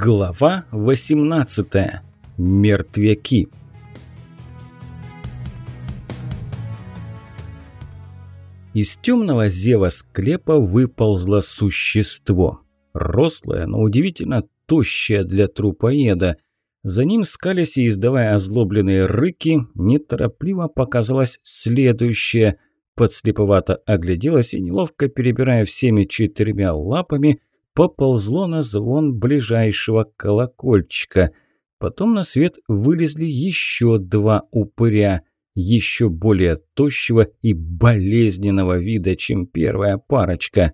Глава 18. Мертвяки. Из темного зева склепа выползло существо. Рослое, но удивительно тощее для трупоеда. За ним, скалясь и издавая озлобленные рыки, неторопливо показалось следующее. Подслеповато огляделась и, неловко перебирая всеми четырьмя лапами, поползло на звон ближайшего колокольчика. Потом на свет вылезли еще два упыря, еще более тощего и болезненного вида, чем первая парочка.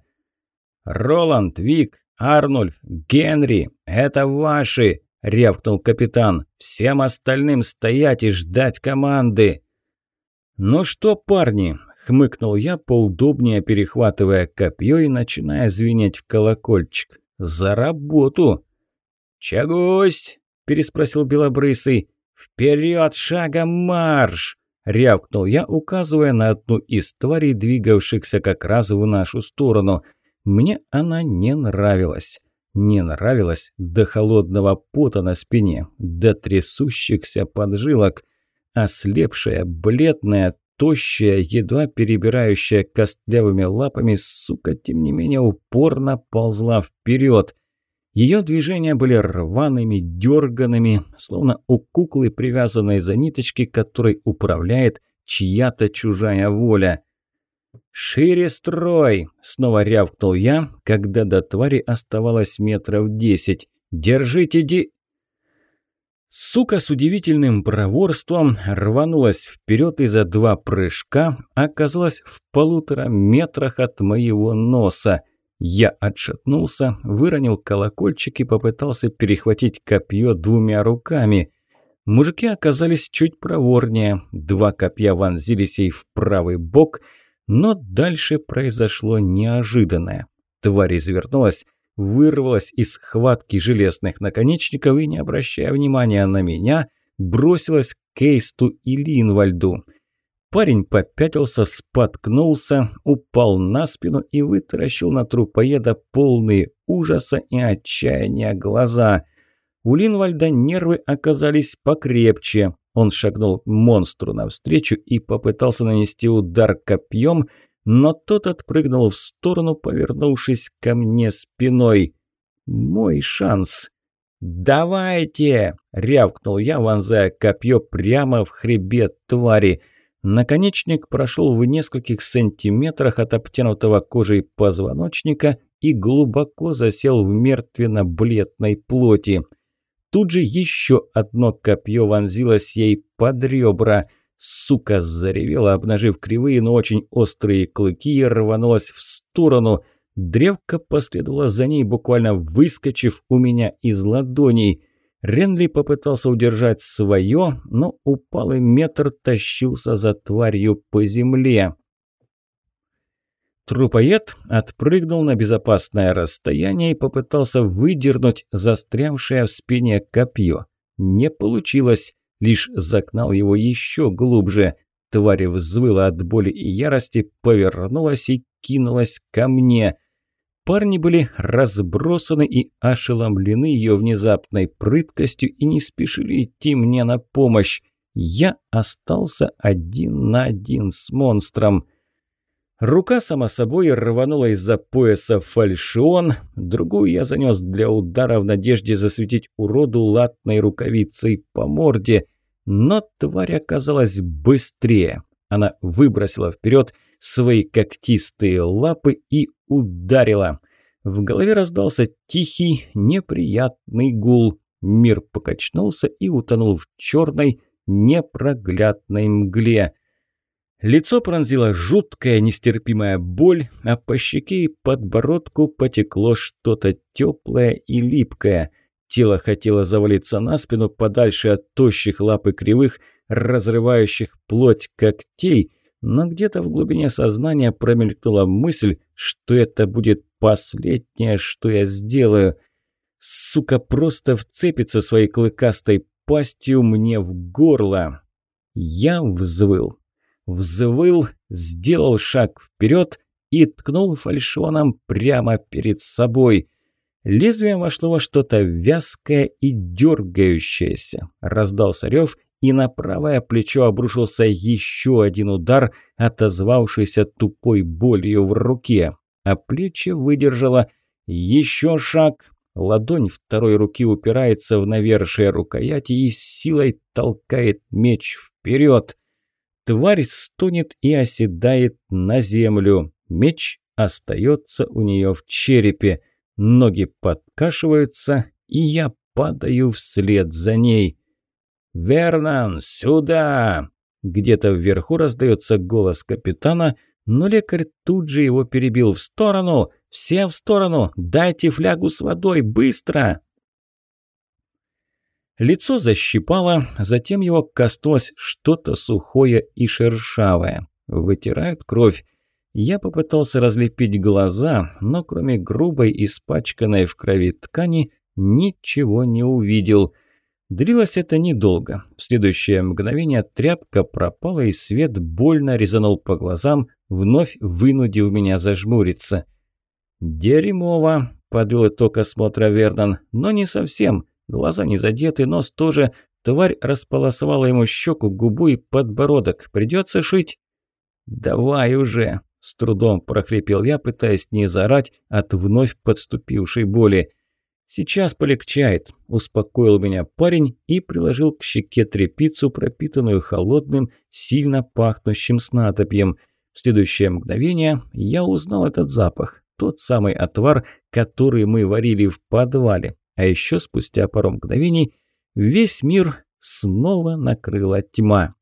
«Роланд, Вик, Арнольф, Генри, это ваши!» – рявкнул капитан. «Всем остальным стоять и ждать команды!» «Ну что, парни, Хмыкнул я, поудобнее перехватывая копье и начиная звенеть в колокольчик. «За работу!» «Чагусь!» – переспросил Белобрысый. «Вперед, шагом марш!» – рявкнул я, указывая на одну из тварей, двигавшихся как раз в нашу сторону. Мне она не нравилась. Не нравилась до холодного пота на спине, до трясущихся поджилок. Ослепшая, бледная, тощая, едва перебирающая костлявыми лапами, сука, тем не менее упорно ползла вперед. Ее движения были рваными, дерганными, словно у куклы, привязанной за ниточки, которой управляет чья-то чужая воля. «Шире строй!» – снова рявкнул я, когда до твари оставалось метров десять. «Держите ди...» Сука с удивительным проворством рванулась вперед и за два прыжка оказалась в полутора метрах от моего носа. Я отшатнулся, выронил колокольчик и попытался перехватить копье двумя руками. Мужики оказались чуть проворнее. Два копья вонзились ей в правый бок, но дальше произошло неожиданное. Тварь извернулась, вырвалась из схватки железных наконечников и, не обращая внимания на меня, бросилась к Кейсту и Линвальду. Парень попятился, споткнулся, упал на спину и вытаращил на трупоеда полные ужаса и отчаяния глаза. У Линвальда нервы оказались покрепче. Он шагнул монстру навстречу и попытался нанести удар копьем – но тот отпрыгнул в сторону, повернувшись ко мне спиной. Мой шанс. «Давайте!» – рявкнул я, вонзая копье прямо в хребет твари. Наконечник прошел в нескольких сантиметрах от обтянутого кожей позвоночника и глубоко засел в мертвенно-бледной плоти. Тут же еще одно копье вонзилось ей под ребра – Сука заревела, обнажив кривые, но очень острые клыки и рванулась в сторону. Древко последовало за ней, буквально выскочив у меня из ладоней. Ренли попытался удержать свое, но упалый метр тащился за тварью по земле. Трупоед отпрыгнул на безопасное расстояние и попытался выдернуть застрявшее в спине копье. Не получилось лишь загнал его еще глубже. Тварь взвыла от боли и ярости, повернулась и кинулась ко мне. Парни были разбросаны и ошеломлены ее внезапной прыткостью и не спешили идти мне на помощь. Я остался один на один с монстром. Рука сама собой рванула из-за пояса фальшион, другую я занес для удара в надежде засветить уроду латной рукавицей по морде. Но тварь оказалась быстрее. Она выбросила вперед свои когтистые лапы и ударила. В голове раздался тихий, неприятный гул. Мир покачнулся и утонул в черной, непроглядной мгле. Лицо пронзила жуткая, нестерпимая боль, а по щеке и подбородку потекло что-то теплое и липкое – Тело хотело завалиться на спину подальше от тощих лап и кривых, разрывающих плоть когтей, но где-то в глубине сознания промелькнула мысль, что это будет последнее, что я сделаю. Сука просто вцепится своей клыкастой пастью мне в горло. Я взвыл. Взвыл, сделал шаг вперед и ткнул фальшоном прямо перед собой – Лезвием вошло во что-то вязкое и дергающееся. Раздался рев, и на правое плечо обрушился еще один удар, отозвавшийся тупой болью в руке. А плечи выдержало еще шаг. Ладонь второй руки упирается в навершие рукояти и с силой толкает меч вперед. Тварь стонет и оседает на землю. Меч остается у нее в черепе. Ноги подкашиваются, и я падаю вслед за ней. «Вернан, сюда!» Где-то вверху раздается голос капитана, но лекарь тут же его перебил в сторону. «Все в сторону! Дайте флягу с водой, быстро!» Лицо защипало, затем его коснулось что-то сухое и шершавое. Вытирают кровь. Я попытался разлепить глаза, но кроме грубой, испачканной в крови ткани, ничего не увидел. Длилось это недолго. В следующее мгновение тряпка пропала, и свет больно резанул по глазам, вновь вынудив меня зажмуриться. «Дерьмово!» – подвел итог осмотра Вернон. «Но не совсем. Глаза не задеты, нос тоже. Тварь располосовала ему щеку, губу и подбородок. Придется шить». «Давай уже!» – с трудом прохрипел я, пытаясь не заорать от вновь подступившей боли. «Сейчас полегчает», – успокоил меня парень и приложил к щеке трепицу, пропитанную холодным, сильно пахнущим снадобьем. В следующее мгновение я узнал этот запах. Тот самый отвар, который мы варили в подвале. А еще спустя пару мгновений весь мир снова накрыла тьма.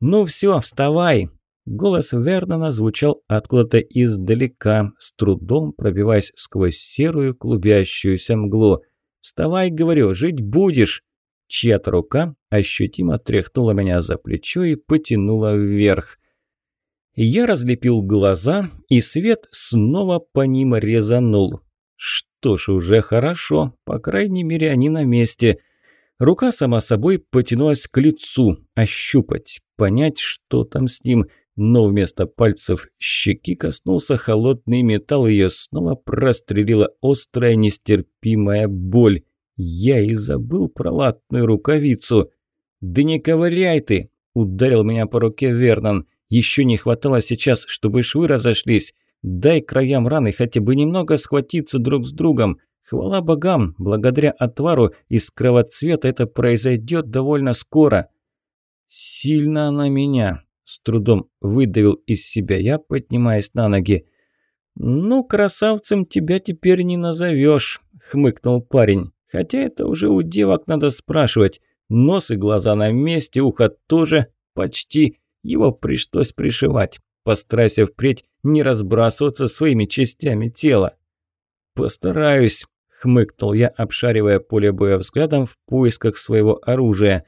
«Ну все, вставай!» Голос Вернона звучал откуда-то издалека, с трудом пробиваясь сквозь серую клубящуюся мглу. «Вставай, говорю, жить будешь!» Чья-то рука ощутимо тряхнула меня за плечо и потянула вверх. Я разлепил глаза, и свет снова по ним резанул. Что ж, уже хорошо, по крайней мере, они на месте. Рука сама собой потянулась к лицу, ощупать, понять, что там с ним – но вместо пальцев щеки коснулся холодный металл, ее снова прострелила острая нестерпимая боль. Я и забыл про латную рукавицу. «Да не ковыряй ты!» – ударил меня по руке Вернон. «Еще не хватало сейчас, чтобы швы разошлись. Дай краям раны хотя бы немного схватиться друг с другом. Хвала богам, благодаря отвару из кровоцвета это произойдет довольно скоро». «Сильно она меня», с трудом выдавил из себя я, поднимаясь на ноги. «Ну, красавцем тебя теперь не назовешь», — хмыкнул парень. «Хотя это уже у девок надо спрашивать. Нос и глаза на месте, ухо тоже почти. Его пришлось пришивать. Постарайся впредь не разбрасываться своими частями тела». «Постараюсь», — хмыкнул я, обшаривая поле боя взглядом в поисках своего оружия.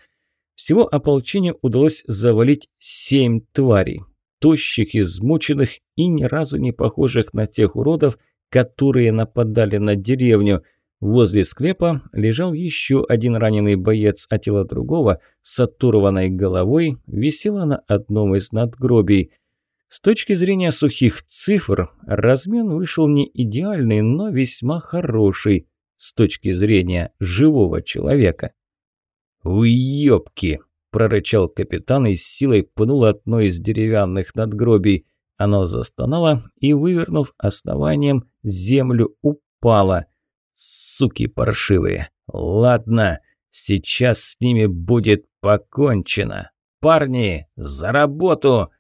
Всего ополчению удалось завалить семь тварей. Тощих, измученных и ни разу не похожих на тех уродов, которые нападали на деревню. Возле склепа лежал еще один раненый боец, а тело другого с оторванной головой висело на одном из надгробий. С точки зрения сухих цифр, размен вышел не идеальный, но весьма хороший с точки зрения живого человека. «Уёбки!» – прорычал капитан и с силой пнул одно из деревянных надгробий. Оно застонало и, вывернув основанием, землю упало. «Суки паршивые! Ладно, сейчас с ними будет покончено! Парни, за работу!»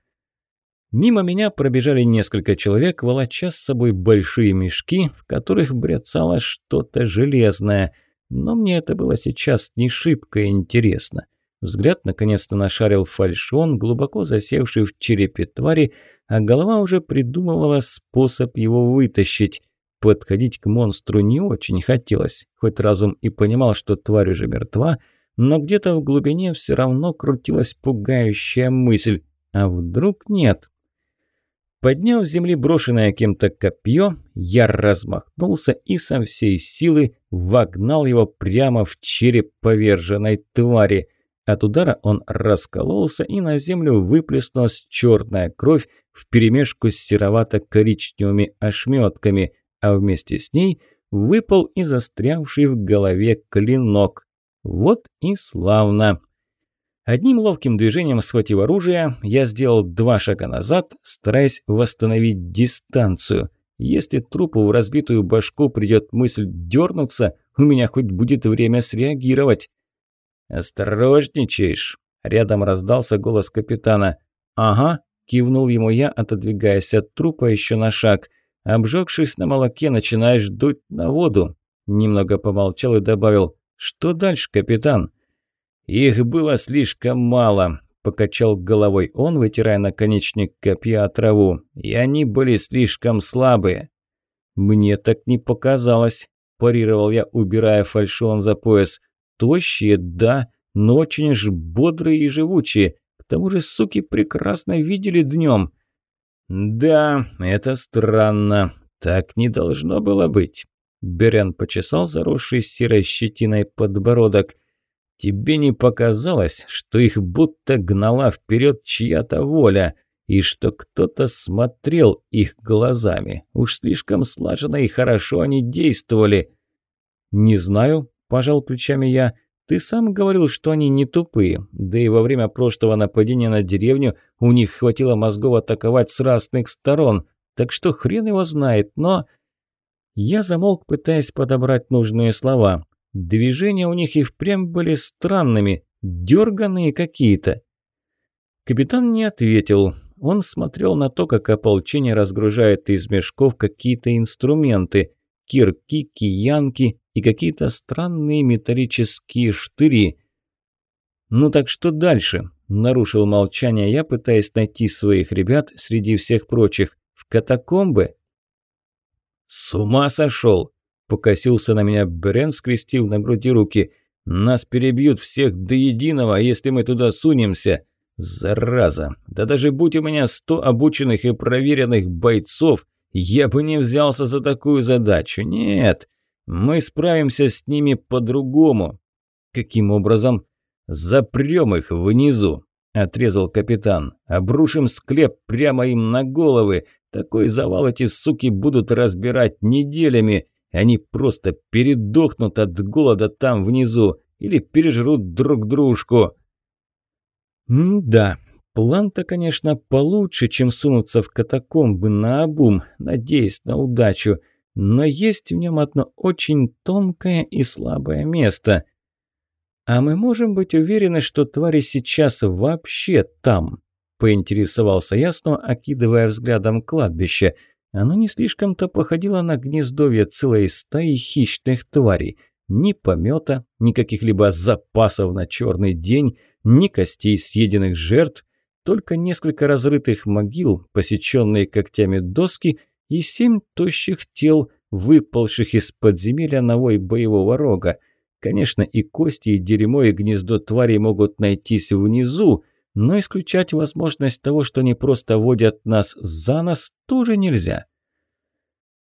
Мимо меня пробежали несколько человек, волоча с собой большие мешки, в которых бряцало что-то железное – но мне это было сейчас не шибко интересно. Взгляд наконец-то нашарил фальшон, глубоко засевший в черепе твари, а голова уже придумывала способ его вытащить. Подходить к монстру не очень хотелось, хоть разум и понимал, что тварь уже мертва, но где-то в глубине все равно крутилась пугающая мысль. А вдруг нет? Подняв с земли брошенное кем-то копье, я размахнулся и со всей силы вогнал его прямо в череп поверженной твари. От удара он раскололся, и на землю выплеснулась черная кровь вперемешку с серовато-коричневыми ошметками, а вместе с ней выпал и застрявший в голове клинок. Вот и славно. Одним ловким движением схватив оружие, я сделал два шага назад, стараясь восстановить дистанцию. Если трупу в разбитую башку придет мысль дернуться, у меня хоть будет время среагировать. «Осторожничаешь!» – рядом раздался голос капитана. «Ага», – кивнул ему я, отодвигаясь от трупа еще на шаг. «Обжегшись на молоке, начинаешь дуть на воду». Немного помолчал и добавил. «Что дальше, капитан?» «Их было слишком мало», – покачал головой он, вытирая наконечник копья траву. «И они были слишком слабые». «Мне так не показалось», – парировал я, убирая фальшон за пояс. «Тощие, да, но очень уж бодрые и живучие. К тому же суки прекрасно видели днем». «Да, это странно. Так не должно было быть». Берен почесал заросший серой щетиной подбородок. Тебе не показалось, что их будто гнала вперед чья-то воля, и что кто-то смотрел их глазами? Уж слишком слаженно и хорошо они действовали. «Не знаю», – пожал плечами я. «Ты сам говорил, что они не тупые, да и во время прошлого нападения на деревню у них хватило мозгов атаковать с разных сторон, так что хрен его знает, но...» Я замолк, пытаясь подобрать нужные слова. Движения у них и впрямь были странными, дерганные какие-то. Капитан не ответил. Он смотрел на то, как ополчение разгружает из мешков какие-то инструменты, кирки, киянки и какие-то странные металлические штыри. «Ну так что дальше?» – нарушил молчание я, пытаясь найти своих ребят среди всех прочих. «В катакомбы?» «С ума сошел!» Покосился на меня Брен, скрестив на груди руки. «Нас перебьют всех до единого, если мы туда сунемся. Зараза! Да даже будь у меня сто обученных и проверенных бойцов, я бы не взялся за такую задачу. Нет, мы справимся с ними по-другому». «Каким образом?» «Запрем их внизу», – отрезал капитан. «Обрушим склеп прямо им на головы. Такой завал эти суки будут разбирать неделями. Они просто передохнут от голода там внизу или пережрут друг дружку. М-да, план-то, конечно, получше, чем сунуться в катакомбы на обум, надеясь на удачу, но есть в нем одно очень тонкое и слабое место. А мы можем быть уверены, что твари сейчас вообще там? Поинтересовался ясно, окидывая взглядом кладбище – оно не слишком-то походило на гнездовье целой стаи хищных тварей. Ни помета, ни каких-либо запасов на черный день, ни костей съеденных жертв, только несколько разрытых могил, посеченные когтями доски и семь тощих тел, выползших из подземелья на вой боевого рога. Конечно, и кости, и дерьмо, и гнездо тварей могут найтись внизу, но исключать возможность того, что они просто водят нас за нос, тоже нельзя.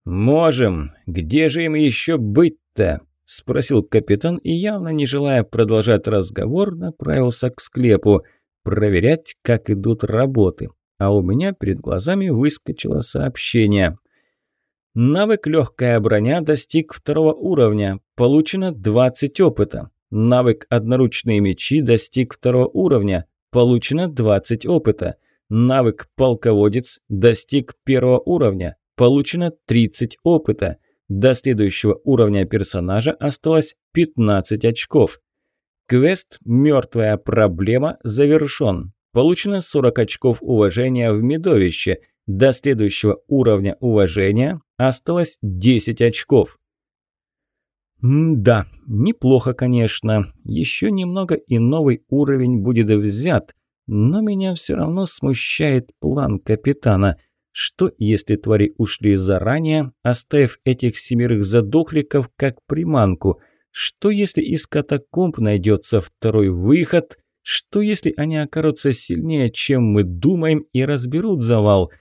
«Можем. Где же им еще быть-то?» – спросил капитан и, явно не желая продолжать разговор, направился к склепу, проверять, как идут работы. А у меня перед глазами выскочило сообщение. Навык «Легкая броня» достиг второго уровня. Получено 20 опыта. Навык «Одноручные мечи» достиг второго уровня. Получено 20 опыта. Навык «Полководец» достиг первого уровня. Получено 30 опыта. До следующего уровня персонажа осталось 15 очков. Квест «Мертвая проблема» завершен. Получено 40 очков уважения в медовище. До следующего уровня уважения осталось 10 очков. М-да, неплохо, конечно. Еще немного и новый уровень будет взят. Но меня все равно смущает план капитана. Что, если твари ушли заранее, оставив этих семерых задохликов как приманку? Что, если из катакомб найдется второй выход? Что, если они окажутся сильнее, чем мы думаем, и разберут завал?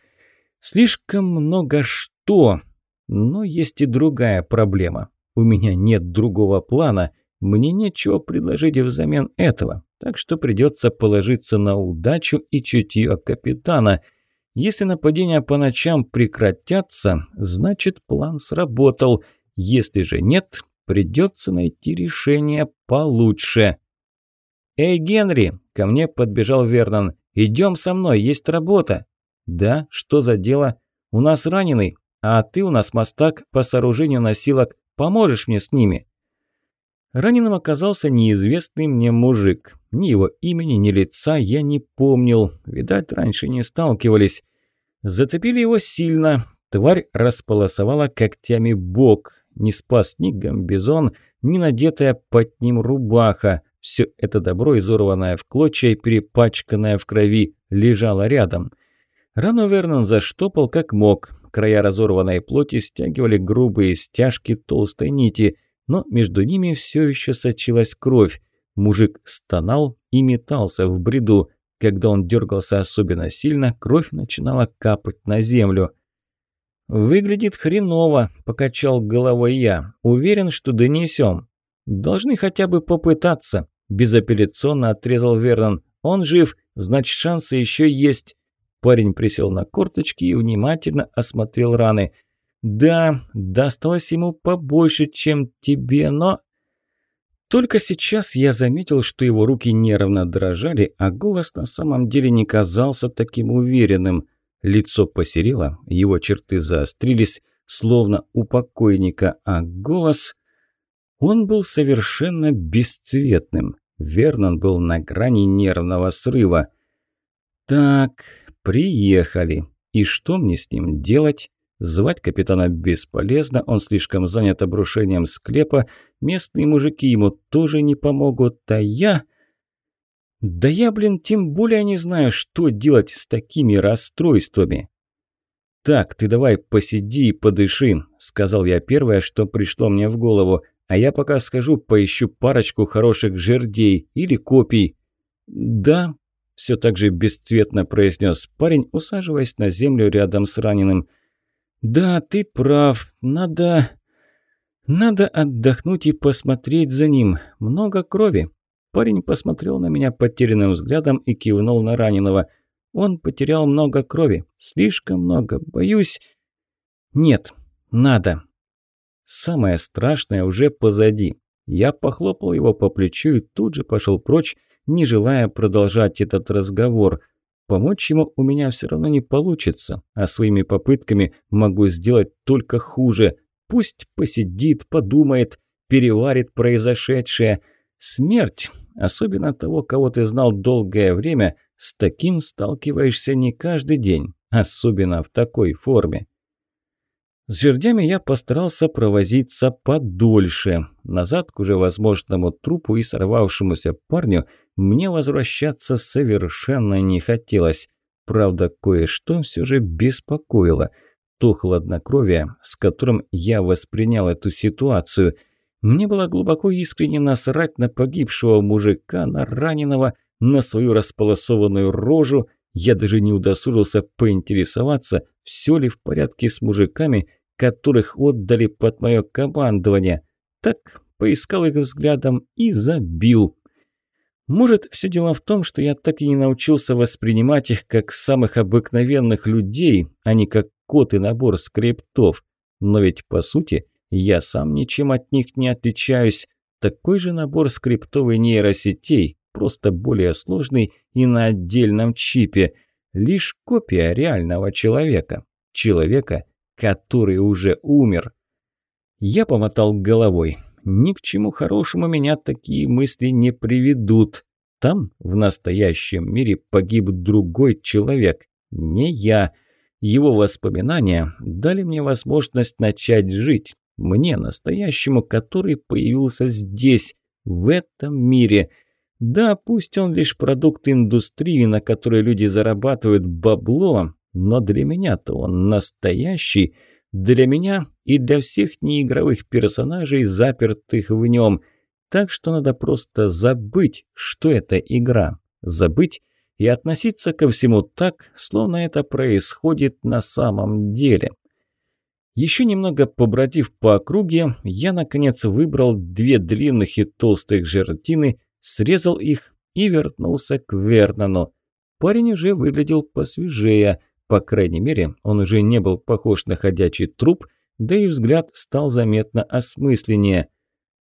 Слишком много что. Но есть и другая проблема. У меня нет другого плана, мне нечего предложить взамен этого, так что придется положиться на удачу и чутье капитана. Если нападения по ночам прекратятся, значит план сработал. Если же нет, придется найти решение получше. «Эй, Генри!» – ко мне подбежал Вернон. «Идем со мной, есть работа». «Да? Что за дело? У нас раненый, а ты у нас мастак по сооружению носилок. Поможешь мне с ними?» Раненым оказался неизвестный мне мужик. Ни его имени, ни лица я не помнил. Видать, раньше не сталкивались. Зацепили его сильно. Тварь располосовала когтями бок. Не спас ни гамбизон, ни надетая под ним рубаха. Все это добро, изорванное в клочья и перепачканное в крови, лежало рядом. Рану Вернон заштопал как мог. Края разорванной плоти стягивали грубые стяжки толстой нити – но между ними все еще сочилась кровь. Мужик стонал и метался в бреду. Когда он дергался особенно сильно, кровь начинала капать на землю. «Выглядит хреново», – покачал головой я. «Уверен, что донесем». «Должны хотя бы попытаться», – безапелляционно отрезал Вернон. «Он жив, значит, шансы еще есть». Парень присел на корточки и внимательно осмотрел раны – да, досталось ему побольше, чем тебе, но... Только сейчас я заметил, что его руки нервно дрожали, а голос на самом деле не казался таким уверенным. Лицо посерело, его черты заострились, словно у покойника, а голос... Он был совершенно бесцветным. Вернон был на грани нервного срыва. «Так, приехали. И что мне с ним делать?» Звать капитана бесполезно, он слишком занят обрушением склепа, местные мужики ему тоже не помогут, а я... Да я, блин, тем более не знаю, что делать с такими расстройствами. «Так, ты давай посиди и подыши», – сказал я первое, что пришло мне в голову, «а я пока схожу, поищу парочку хороших жердей или копий». «Да», – все так же бесцветно произнес парень, усаживаясь на землю рядом с раненым – «Да, ты прав. Надо... Надо отдохнуть и посмотреть за ним. Много крови». Парень посмотрел на меня потерянным взглядом и кивнул на раненого. «Он потерял много крови. Слишком много. Боюсь...» «Нет, надо». Самое страшное уже позади. Я похлопал его по плечу и тут же пошел прочь, не желая продолжать этот разговор. Помочь ему у меня все равно не получится, а своими попытками могу сделать только хуже. Пусть посидит, подумает, переварит произошедшее. Смерть, особенно того, кого ты знал долгое время, с таким сталкиваешься не каждый день, особенно в такой форме. С жердями я постарался провозиться подольше. Назад к уже возможному трупу и сорвавшемуся парню мне возвращаться совершенно не хотелось. Правда, кое-что все же беспокоило. То хладнокровие, с которым я воспринял эту ситуацию. Мне было глубоко искренне насрать на погибшего мужика, на раненого, на свою располосованную рожу. Я даже не удосужился поинтересоваться, все ли в порядке с мужиками, которых отдали под мое командование. Так поискал их взглядом и забил. Может, все дело в том, что я так и не научился воспринимать их как самых обыкновенных людей, а не как код и набор скриптов. Но ведь, по сути, я сам ничем от них не отличаюсь. Такой же набор скриптовой нейросетей, просто более сложный и на отдельном чипе. Лишь копия реального человека. Человека, который уже умер. Я помотал головой ни к чему хорошему меня такие мысли не приведут. Там, в настоящем мире, погиб другой человек, не я. Его воспоминания дали мне возможность начать жить. Мне, настоящему, который появился здесь, в этом мире. Да, пусть он лишь продукт индустрии, на которой люди зарабатывают бабло, но для меня-то он настоящий – для меня и для всех неигровых персонажей, запертых в нем. Так что надо просто забыть, что это игра. Забыть и относиться ко всему так, словно это происходит на самом деле. Еще немного побродив по округе, я, наконец, выбрал две длинных и толстых жердины, срезал их и вернулся к Вернону. Парень уже выглядел посвежее – по крайней мере, он уже не был похож на ходячий труп, да и взгляд стал заметно осмысленнее.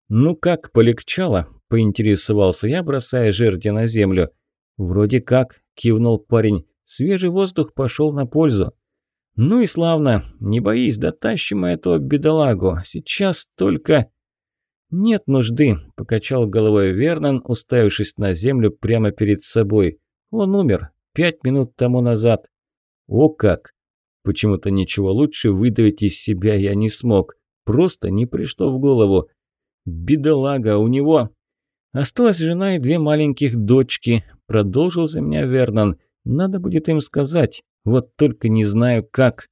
«Ну как, полегчало?» – поинтересовался я, бросая жерди на землю. «Вроде как», – кивнул парень. «Свежий воздух пошел на пользу». «Ну и славно. Не боись, дотащим мы этого бедолагу. Сейчас только...» «Нет нужды», – покачал головой Вернон, уставившись на землю прямо перед собой. «Он умер пять минут тому назад». «О как!» Почему-то ничего лучше выдавить из себя я не смог. Просто не пришло в голову. «Бедолага, у него...» «Осталась жена и две маленьких дочки», – продолжил за меня Вернон. «Надо будет им сказать, вот только не знаю как».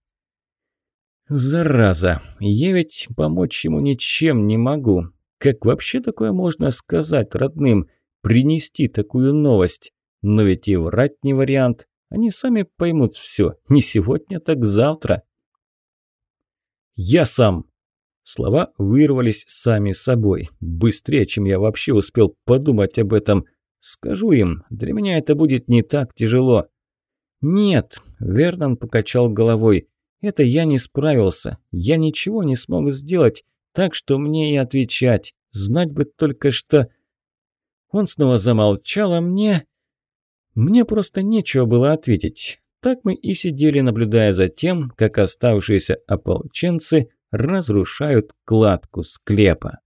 «Зараза, я ведь помочь ему ничем не могу. Как вообще такое можно сказать родным? Принести такую новость? Но ведь и врать не вариант. Они сами поймут все. Не сегодня, так завтра. «Я сам!» Слова вырвались сами собой. Быстрее, чем я вообще успел подумать об этом. Скажу им, для меня это будет не так тяжело. «Нет», – Вернон покачал головой. «Это я не справился. Я ничего не смог сделать. Так что мне и отвечать. Знать бы только что... Он снова замолчал, а мне... Мне просто нечего было ответить. Так мы и сидели, наблюдая за тем, как оставшиеся ополченцы разрушают кладку склепа.